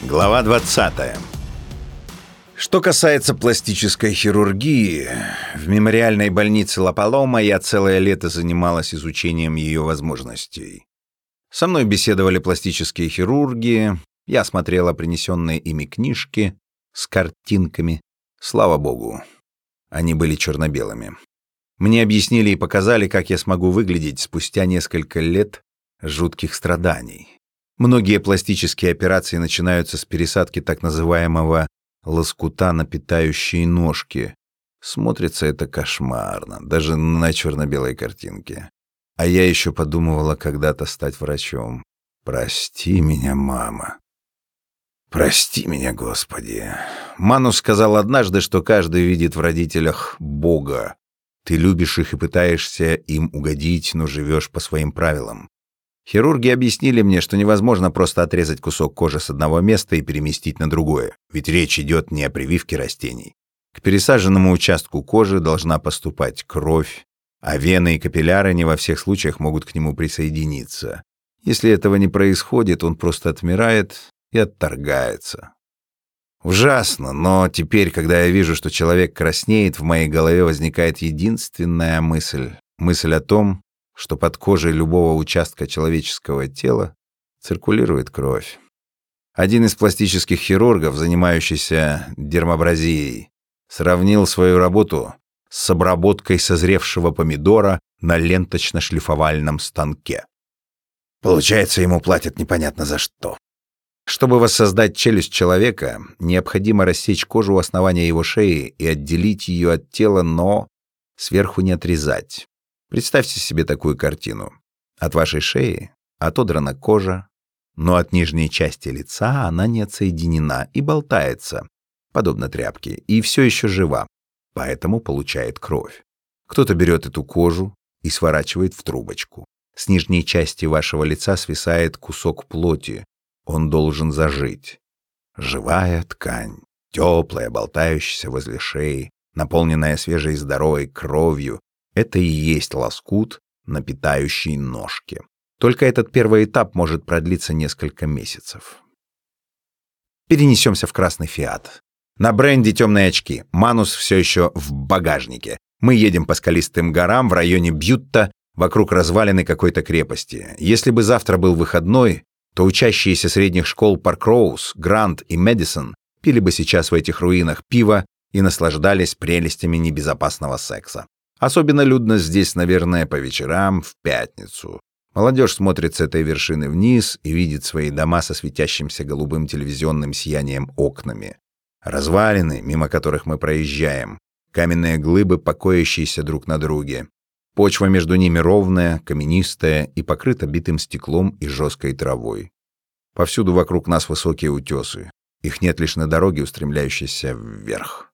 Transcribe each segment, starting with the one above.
Глава 20. Что касается пластической хирургии, в мемориальной больнице Ла-Палома я целое лето занималась изучением ее возможностей. Со мной беседовали пластические хирурги, я смотрела принесенные ими книжки с картинками. Слава богу, они были черно-белыми. Мне объяснили и показали, как я смогу выглядеть спустя несколько лет жутких страданий. Многие пластические операции начинаются с пересадки так называемого лоскута на питающие ножки. Смотрится это кошмарно, даже на черно-белой картинке. А я еще подумывала когда-то стать врачом. Прости меня, мама. Прости меня, Господи. Ману сказал однажды, что каждый видит в родителях Бога. Ты любишь их и пытаешься им угодить, но живешь по своим правилам. Хирурги объяснили мне, что невозможно просто отрезать кусок кожи с одного места и переместить на другое, ведь речь идет не о прививке растений. К пересаженному участку кожи должна поступать кровь, а вены и капилляры не во всех случаях могут к нему присоединиться. Если этого не происходит, он просто отмирает и отторгается. Ужасно, но теперь, когда я вижу, что человек краснеет, в моей голове возникает единственная мысль. Мысль о том, что под кожей любого участка человеческого тела циркулирует кровь. Один из пластических хирургов, занимающийся дермабразией, сравнил свою работу с обработкой созревшего помидора на ленточно-шлифовальном станке. Получается, ему платят непонятно за что. Чтобы воссоздать челюсть человека, необходимо рассечь кожу у основания его шеи и отделить ее от тела, но сверху не отрезать. Представьте себе такую картину. От вашей шеи отодрана кожа, но от нижней части лица она не отсоединена и болтается, подобно тряпке, и все еще жива, поэтому получает кровь. Кто-то берет эту кожу и сворачивает в трубочку. С нижней части вашего лица свисает кусок плоти. Он должен зажить. Живая ткань, теплая, болтающаяся возле шеи, наполненная свежей здоровой кровью, это и есть лоскут на питающей ножке. Только этот первый этап может продлиться несколько месяцев. Перенесемся в красный фиат. На бренде темные очки. Манус все еще в багажнике. Мы едем по скалистым горам в районе Бьютта, вокруг развалины какой-то крепости. Если бы завтра был выходной, то учащиеся средних школ Паркроуз, Грант и Мэдисон пили бы сейчас в этих руинах пиво и наслаждались прелестями небезопасного секса. Особенно людно здесь, наверное, по вечерам в пятницу. Молодежь смотрит с этой вершины вниз и видит свои дома со светящимся голубым телевизионным сиянием окнами. Развалины, мимо которых мы проезжаем, каменные глыбы, покоящиеся друг на друге. Почва между ними ровная, каменистая и покрыта битым стеклом и жесткой травой. Повсюду вокруг нас высокие утесы. Их нет лишь на дороге, устремляющейся вверх.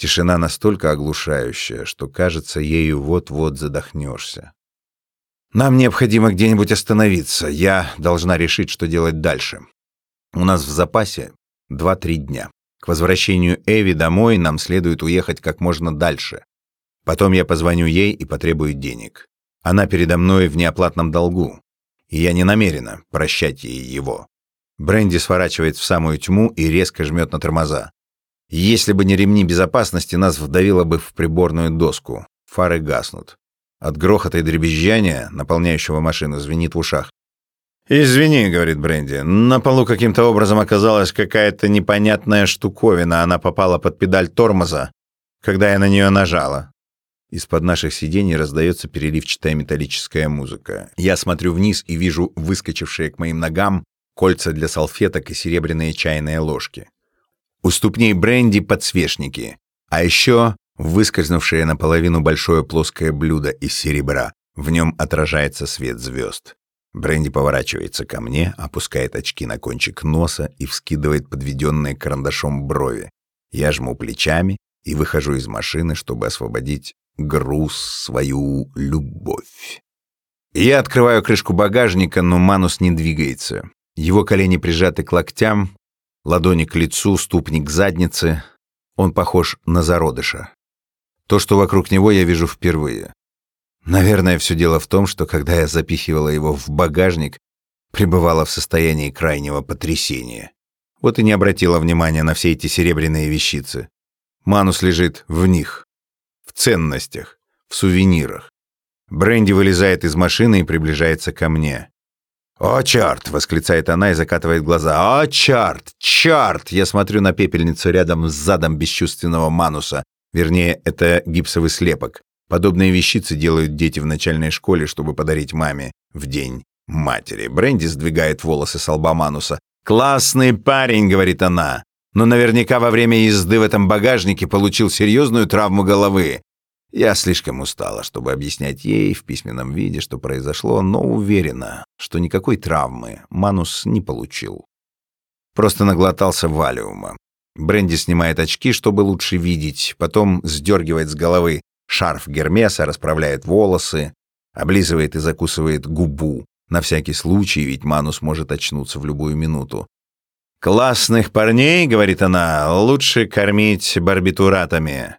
Тишина настолько оглушающая, что, кажется, ею вот-вот задохнешься. Нам необходимо где-нибудь остановиться. Я должна решить, что делать дальше. У нас в запасе 2-3 дня. К возвращению Эви домой нам следует уехать как можно дальше. Потом я позвоню ей и потребую денег. Она передо мной в неоплатном долгу, и я не намерена прощать ей его. Бренди сворачивает в самую тьму и резко жмет на тормоза. Если бы не ремни безопасности, нас вдавило бы в приборную доску. Фары гаснут. От грохота и дребезжания, наполняющего машину, звенит в ушах. «Извини», — говорит Бренди, — «на полу каким-то образом оказалась какая-то непонятная штуковина. Она попала под педаль тормоза, когда я на нее нажала». Из-под наших сидений раздается переливчатая металлическая музыка. Я смотрю вниз и вижу выскочившие к моим ногам кольца для салфеток и серебряные чайные ложки. У ступней Бренди подсвечники, а еще выскользнувшее наполовину большое плоское блюдо из серебра. В нем отражается свет звезд. Бренди поворачивается ко мне, опускает очки на кончик носа и вскидывает подведенные карандашом брови. Я жму плечами и выхожу из машины, чтобы освободить груз, свою любовь. Я открываю крышку багажника, но Манус не двигается. Его колени прижаты к локтям, Ладони к лицу, ступни к заднице. Он похож на зародыша. То, что вокруг него, я вижу впервые. Наверное, все дело в том, что когда я запихивала его в багажник, пребывала в состоянии крайнего потрясения. Вот и не обратила внимания на все эти серебряные вещицы. Манус лежит в них, в ценностях, в сувенирах. Бренди вылезает из машины и приближается ко мне. «О, черт!» — восклицает она и закатывает глаза. «О, черт! Черт!» Я смотрю на пепельницу рядом с задом бесчувственного Мануса. Вернее, это гипсовый слепок. Подобные вещицы делают дети в начальной школе, чтобы подарить маме в день матери. Бренди сдвигает волосы с лба Мануса. «Классный парень», — говорит она. «Но наверняка во время езды в этом багажнике получил серьезную травму головы. Я слишком устала, чтобы объяснять ей в письменном виде, что произошло, но уверена, что никакой травмы Манус не получил. Просто наглотался валиума. Бренди снимает очки, чтобы лучше видеть, потом сдергивает с головы шарф Гермеса, расправляет волосы, облизывает и закусывает губу. На всякий случай, ведь Манус может очнуться в любую минуту. «Классных парней, — говорит она, — лучше кормить барбитуратами.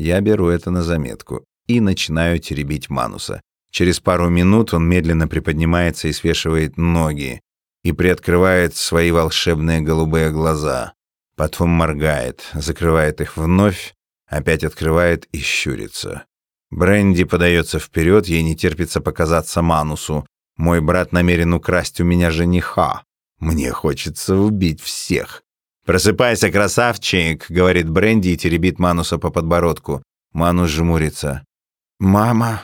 Я беру это на заметку и начинаю теребить Мануса. Через пару минут он медленно приподнимается и свешивает ноги и приоткрывает свои волшебные голубые глаза. Потом моргает, закрывает их вновь, опять открывает и щурится. Бренди подается вперед, ей не терпится показаться Манусу. Мой брат намерен украсть у меня жениха. Мне хочется убить всех. «Просыпайся, красавчик!» — говорит Бренди и теребит Мануса по подбородку. Манус жмурится. «Мама!»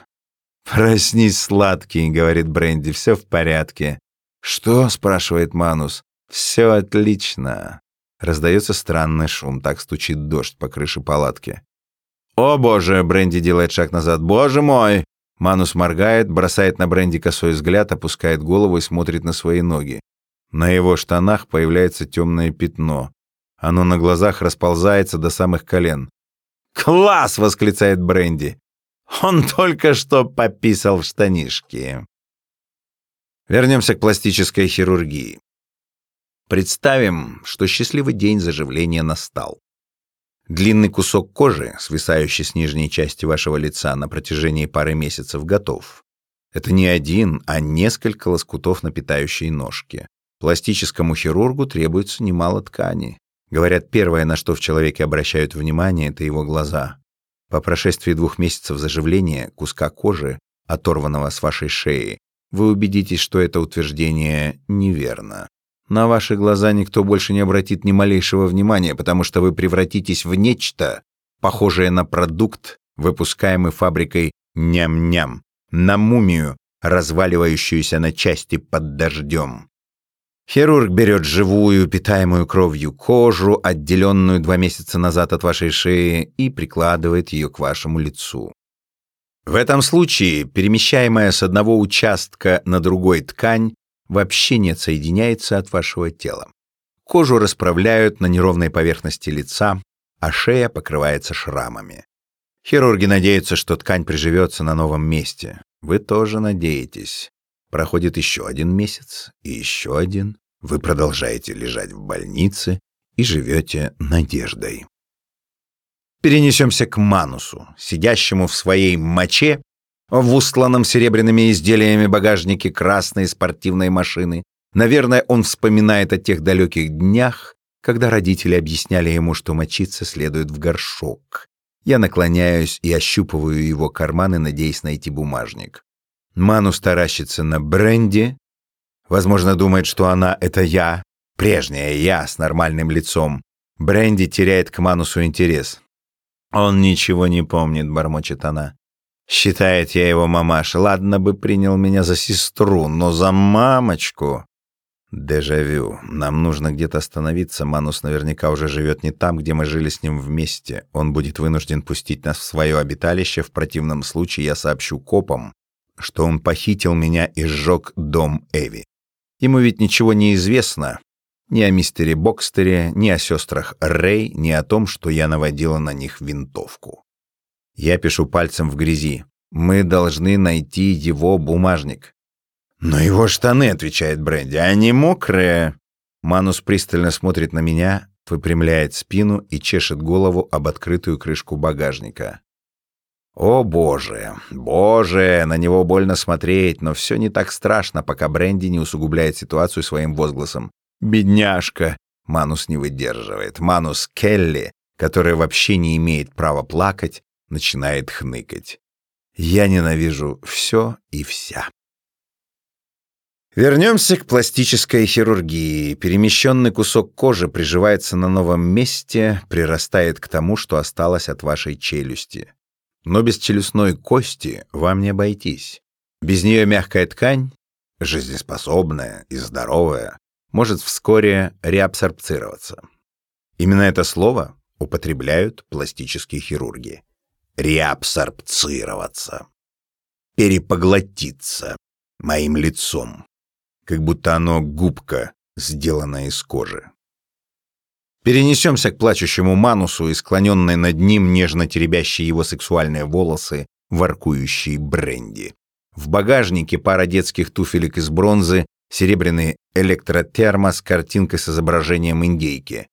«Проснись, сладкий!» — говорит Бренди. «Все в порядке». «Что?» — спрашивает Манус. «Все отлично!» Раздается странный шум, так стучит дождь по крыше палатки. «О боже!» — Бренди делает шаг назад. «Боже мой!» Манус моргает, бросает на Бренди косой взгляд, опускает голову и смотрит на свои ноги. На его штанах появляется темное пятно. Оно на глазах расползается до самых колен. «Класс!» — восклицает Бренди. «Он только что пописал в штанишки». Вернемся к пластической хирургии. Представим, что счастливый день заживления настал. Длинный кусок кожи, свисающий с нижней части вашего лица на протяжении пары месяцев, готов. Это не один, а несколько лоскутов на питающей ножке. Пластическому хирургу требуется немало ткани. Говорят, первое, на что в человеке обращают внимание, это его глаза. По прошествии двух месяцев заживления куска кожи, оторванного с вашей шеи, вы убедитесь, что это утверждение неверно. На ваши глаза никто больше не обратит ни малейшего внимания, потому что вы превратитесь в нечто, похожее на продукт, выпускаемый фабрикой ням-ням, на мумию, разваливающуюся на части под дождем. Хирург берет живую, питаемую кровью кожу, отделенную два месяца назад от вашей шеи, и прикладывает ее к вашему лицу. В этом случае перемещаемая с одного участка на другой ткань вообще не отсоединяется от вашего тела. Кожу расправляют на неровной поверхности лица, а шея покрывается шрамами. Хирурги надеются, что ткань приживется на новом месте. Вы тоже надеетесь. Проходит еще один месяц и еще один. Вы продолжаете лежать в больнице и живете надеждой. Перенесемся к Манусу, сидящему в своей моче в устланном серебряными изделиями багажнике красной спортивной машины. Наверное, он вспоминает о тех далеких днях, когда родители объясняли ему, что мочиться следует в горшок. Я наклоняюсь и ощупываю его карманы, надеясь найти бумажник. Манус таращится на Бренди. Возможно, думает, что она — это я, прежняя я с нормальным лицом. Бренди теряет к Манусу интерес. «Он ничего не помнит», — бормочет она. «Считает я его мамаша. Ладно бы принял меня за сестру, но за мамочку...» Дежавю. Нам нужно где-то остановиться. Манус наверняка уже живет не там, где мы жили с ним вместе. Он будет вынужден пустить нас в свое обиталище. В противном случае я сообщу копам, что он похитил меня и сжег дом Эви. Ему ведь ничего не известно ни о мистере Бокстере, ни о сестрах Рэй, ни о том, что я наводила на них винтовку. Я пишу пальцем в грязи. Мы должны найти его бумажник. «Но его штаны», — отвечает Бренди, — «они мокрые». Манус пристально смотрит на меня, выпрямляет спину и чешет голову об открытую крышку багажника. О боже, боже, на него больно смотреть, но все не так страшно, пока Бренди не усугубляет ситуацию своим возгласом. «Бедняжка! Манус не выдерживает. Манус Келли, которая вообще не имеет права плакать, начинает хныкать. Я ненавижу все и вся. Вернемся к пластической хирургии. Перемещенный кусок кожи приживается на новом месте, прирастает к тому, что осталось от вашей челюсти. Но без челюстной кости вам не обойтись. Без нее мягкая ткань, жизнеспособная и здоровая, может вскоре реабсорбцироваться. Именно это слово употребляют пластические хирурги. Реабсорбцироваться. Перепоглотиться моим лицом. Как будто оно губка, сделанная из кожи. Перенесемся к плачущему Манусу и склоненной над ним нежно теребящие его сексуальные волосы, воркующие бренди. В багажнике пара детских туфелек из бронзы, серебряный электротермос, картинка с изображением индейки.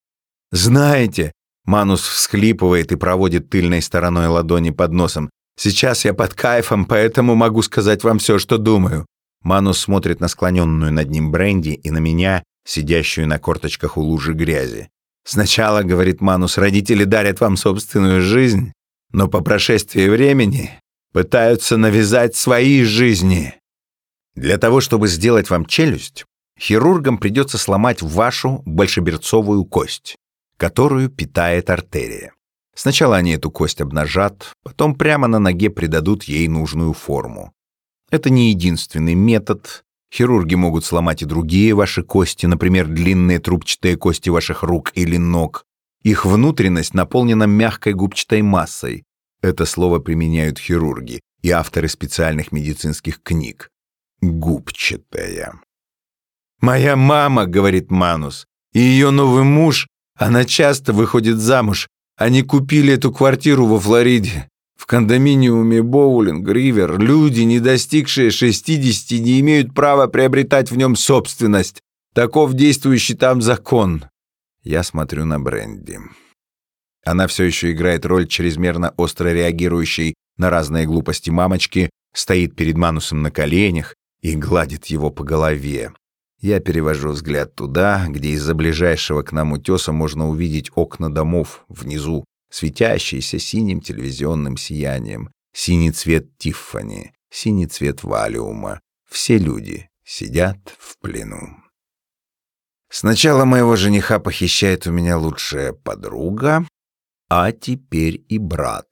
«Знаете...» — Манус всхлипывает и проводит тыльной стороной ладони под носом. «Сейчас я под кайфом, поэтому могу сказать вам все, что думаю». Манус смотрит на склоненную над ним бренди и на меня, сидящую на корточках у лужи грязи. Сначала, говорит Манус, родители дарят вам собственную жизнь, но по прошествии времени пытаются навязать свои жизни. Для того, чтобы сделать вам челюсть, хирургам придется сломать вашу большеберцовую кость, которую питает артерия. Сначала они эту кость обнажат, потом прямо на ноге придадут ей нужную форму. Это не единственный метод, Хирурги могут сломать и другие ваши кости, например, длинные трубчатые кости ваших рук или ног. Их внутренность наполнена мягкой губчатой массой. Это слово применяют хирурги и авторы специальных медицинских книг. Губчатая. «Моя мама», — говорит Манус, — «и ее новый муж, она часто выходит замуж. Они купили эту квартиру во Флориде. В кондоминиуме Боулинг, Ривер люди, не достигшие 60, не имеют права приобретать в нем собственность. Таков действующий там закон. Я смотрю на Бренди. Она все еще играет роль чрезмерно остро реагирующей на разные глупости мамочки, стоит перед Манусом на коленях и гладит его по голове. Я перевожу взгляд туда, где из-за ближайшего к нам утеса можно увидеть окна домов внизу, светящийся синим телевизионным сиянием, синий цвет Тиффани, синий цвет Валиума. Все люди сидят в плену. Сначала моего жениха похищает у меня лучшая подруга, а теперь и брат.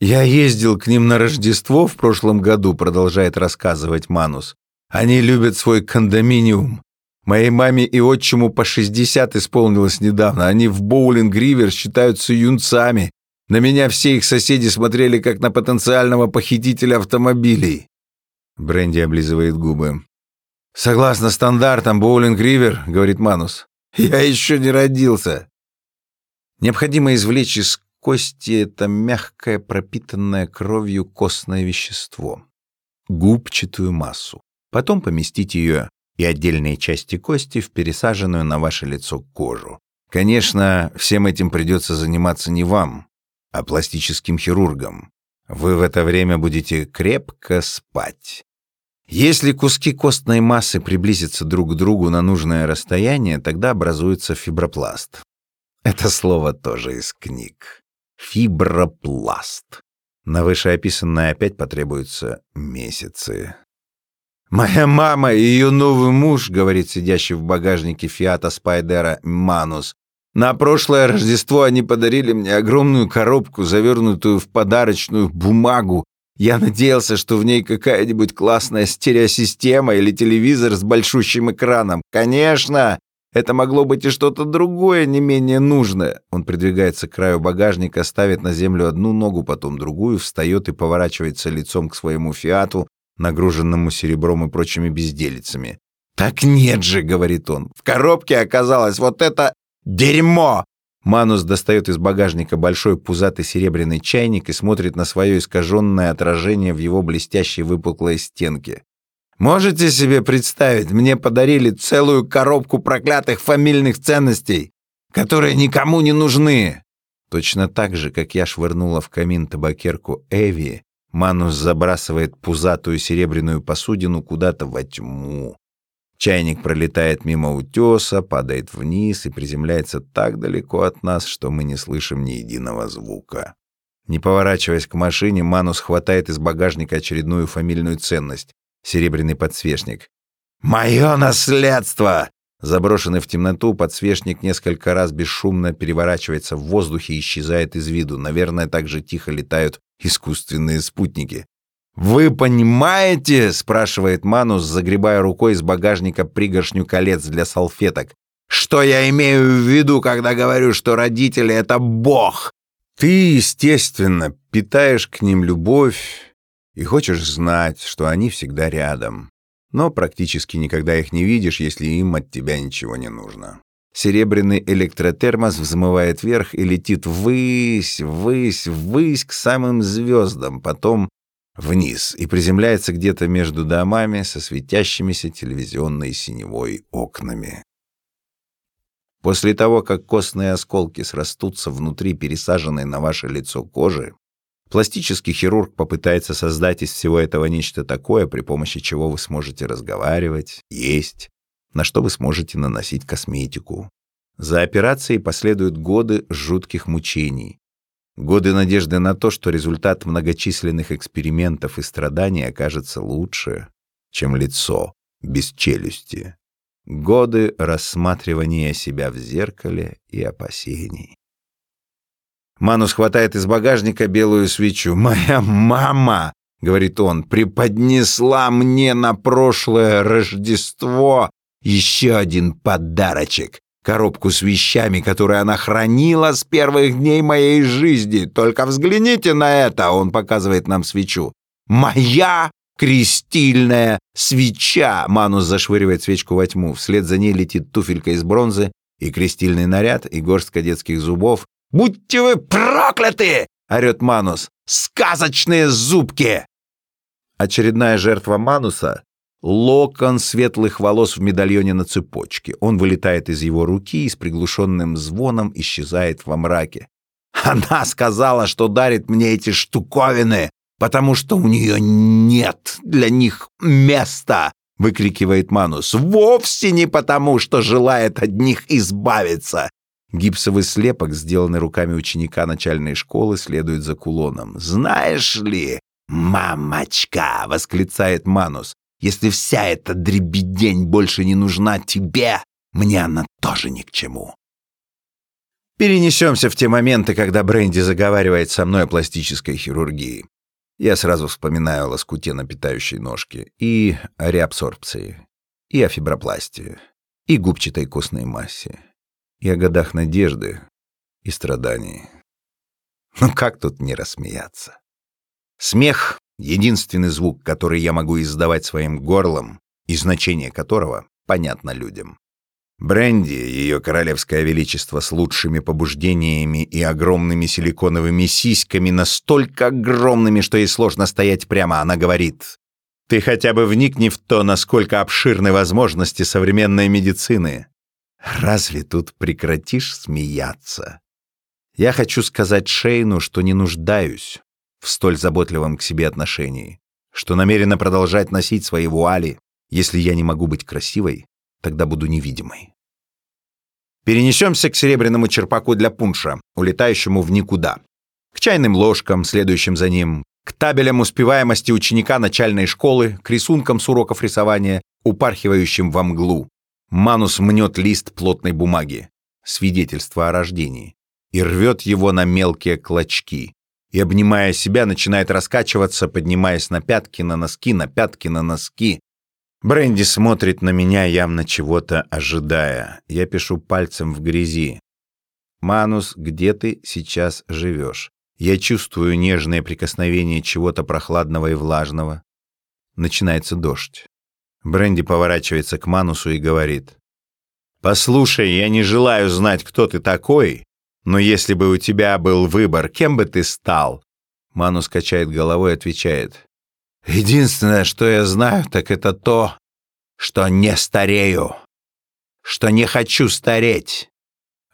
Я ездил к ним на Рождество в прошлом году, продолжает рассказывать Манус. Они любят свой кондоминиум, Моей маме и отчиму по 60 исполнилось недавно. Они в боулинг-ривер считаются юнцами. На меня все их соседи смотрели как на потенциального похитителя автомобилей. Бренди облизывает губы. «Согласно стандартам боулинг-ривер», — говорит Манус, — «я еще не родился». Необходимо извлечь из кости это мягкое, пропитанное кровью костное вещество, губчатую массу. Потом поместить ее и отдельные части кости в пересаженную на ваше лицо кожу. Конечно, всем этим придется заниматься не вам, а пластическим хирургам. Вы в это время будете крепко спать. Если куски костной массы приблизятся друг к другу на нужное расстояние, тогда образуется фибропласт. Это слово тоже из книг. Фибропласт. На вышеописанное опять потребуются месяцы. «Моя мама и ее новый муж», — говорит сидящий в багажнике Фиата Спайдера Манус, «на прошлое Рождество они подарили мне огромную коробку, завернутую в подарочную бумагу. Я надеялся, что в ней какая-нибудь классная стереосистема или телевизор с большущим экраном. Конечно!» Это могло быть и что-то другое, не менее нужное. Он придвигается к краю багажника, ставит на землю одну ногу, потом другую, встает и поворачивается лицом к своему фиату, нагруженному серебром и прочими безделицами. «Так нет же», — говорит он, — «в коробке оказалось вот это дерьмо!» Манус достает из багажника большой пузатый серебряный чайник и смотрит на свое искаженное отражение в его блестящей выпуклой стенке. «Можете себе представить, мне подарили целую коробку проклятых фамильных ценностей, которые никому не нужны!» Точно так же, как я швырнула в камин табакерку Эви, Манус забрасывает пузатую серебряную посудину куда-то во тьму. Чайник пролетает мимо утеса, падает вниз и приземляется так далеко от нас, что мы не слышим ни единого звука. Не поворачиваясь к машине, Манус хватает из багажника очередную фамильную ценность — серебряный подсвечник. «Мое наследство!» Заброшенный в темноту, подсвечник несколько раз бесшумно переворачивается в воздухе и исчезает из виду. Наверное, так же тихо летают искусственные спутники. «Вы понимаете?» — спрашивает Манус, загребая рукой из багажника пригоршню колец для салфеток. «Что я имею в виду, когда говорю, что родители — это Бог?» Ты, естественно, питаешь к ним любовь и хочешь знать, что они всегда рядом но практически никогда их не видишь, если им от тебя ничего не нужно. Серебряный электротермос взмывает вверх и летит ввысь, ввысь, ввысь к самым звездам, потом вниз и приземляется где-то между домами со светящимися телевизионной синевой окнами. После того, как костные осколки срастутся внутри пересаженной на ваше лицо кожи, Пластический хирург попытается создать из всего этого нечто такое, при помощи чего вы сможете разговаривать, есть, на что вы сможете наносить косметику. За операцией последуют годы жутких мучений. Годы надежды на то, что результат многочисленных экспериментов и страданий окажется лучше, чем лицо без челюсти. Годы рассматривания себя в зеркале и опасений. Манус хватает из багажника белую свечу. «Моя мама!» — говорит он, — «преподнесла мне на прошлое Рождество еще один подарочек. Коробку с вещами, которую она хранила с первых дней моей жизни. Только взгляните на это!» — он показывает нам свечу. «Моя крестильная свеча!» Манус зашвыривает свечку во тьму. Вслед за ней летит туфелька из бронзы и крестильный наряд, и горстка детских зубов, «Будьте вы прокляты!» — орет Манус. «Сказочные зубки!» Очередная жертва Мануса — локон светлых волос в медальоне на цепочке. Он вылетает из его руки и с приглушенным звоном исчезает во мраке. «Она сказала, что дарит мне эти штуковины, потому что у нее нет для них места!» — выкрикивает Манус. «Вовсе не потому, что желает от них избавиться. Гипсовый слепок, сделанный руками ученика начальной школы, следует за кулоном. «Знаешь ли, мамочка!» — восклицает Манус. «Если вся эта дребедень больше не нужна тебе, мне она тоже ни к чему». Перенесемся в те моменты, когда Бренди заговаривает со мной о пластической хирургии. Я сразу вспоминаю о лоскуте на питающей ножке, и о реабсорбции, и о фибропластии, и губчатой костной массе и о годах надежды и страданий. Ну как тут не рассмеяться? Смех — единственный звук, который я могу издавать своим горлом, и значение которого понятно людям. Бренди, ее королевское величество с лучшими побуждениями и огромными силиконовыми сиськами, настолько огромными, что ей сложно стоять прямо, она говорит, «Ты хотя бы вникни в то, насколько обширны возможности современной медицины. Разве тут прекратишь смеяться? Я хочу сказать Шейну, что не нуждаюсь в столь заботливом к себе отношении, что намерена продолжать носить свои вуали. Если я не могу быть красивой, тогда буду невидимой. Перенесемся к серебряному черпаку для пунша, улетающему в никуда, к чайным ложкам, следующим за ним, к табелям успеваемости ученика начальной школы, к рисункам с уроков рисования, упархивающим во мглу, Манус мнет лист плотной бумаги, свидетельство о рождении, и рвет его на мелкие клочки, и, обнимая себя, начинает раскачиваться, поднимаясь на пятки, на носки, на пятки, на носки. Бренди смотрит на меня, явно чего-то ожидая. Я пишу пальцем в грязи. «Манус, где ты сейчас живешь?» Я чувствую нежное прикосновение чего-то прохладного и влажного. Начинается дождь. Бренди поворачивается к Манусу и говорит. «Послушай, я не желаю знать, кто ты такой, но если бы у тебя был выбор, кем бы ты стал?» Манус качает головой и отвечает. «Единственное, что я знаю, так это то, что не старею, что не хочу стареть».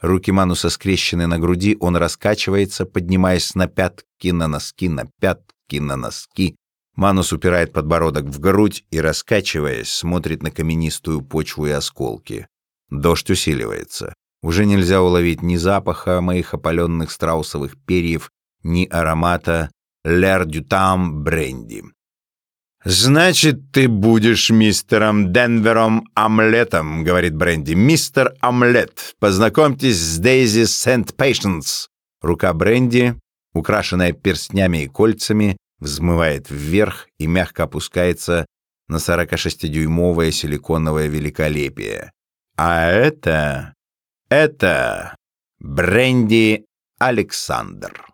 Руки Мануса скрещены на груди, он раскачивается, поднимаясь на пятки, на носки, на пятки, на носки. Манус упирает подбородок в грудь и, раскачиваясь, смотрит на каменистую почву и осколки. Дождь усиливается. Уже нельзя уловить ни запаха моих опаленных страусовых перьев, ни аромата «Лер дю там бренди». «Значит, ты будешь мистером Денвером Омлетом», — говорит Бренди. «Мистер Омлет, познакомьтесь с Дейзи Сент-Пейшенс». Рука Бренди, украшенная перстнями и кольцами, взмывает вверх и мягко опускается на 46-дюймовое силиконовое великолепие. А это... это... Бренди Александр.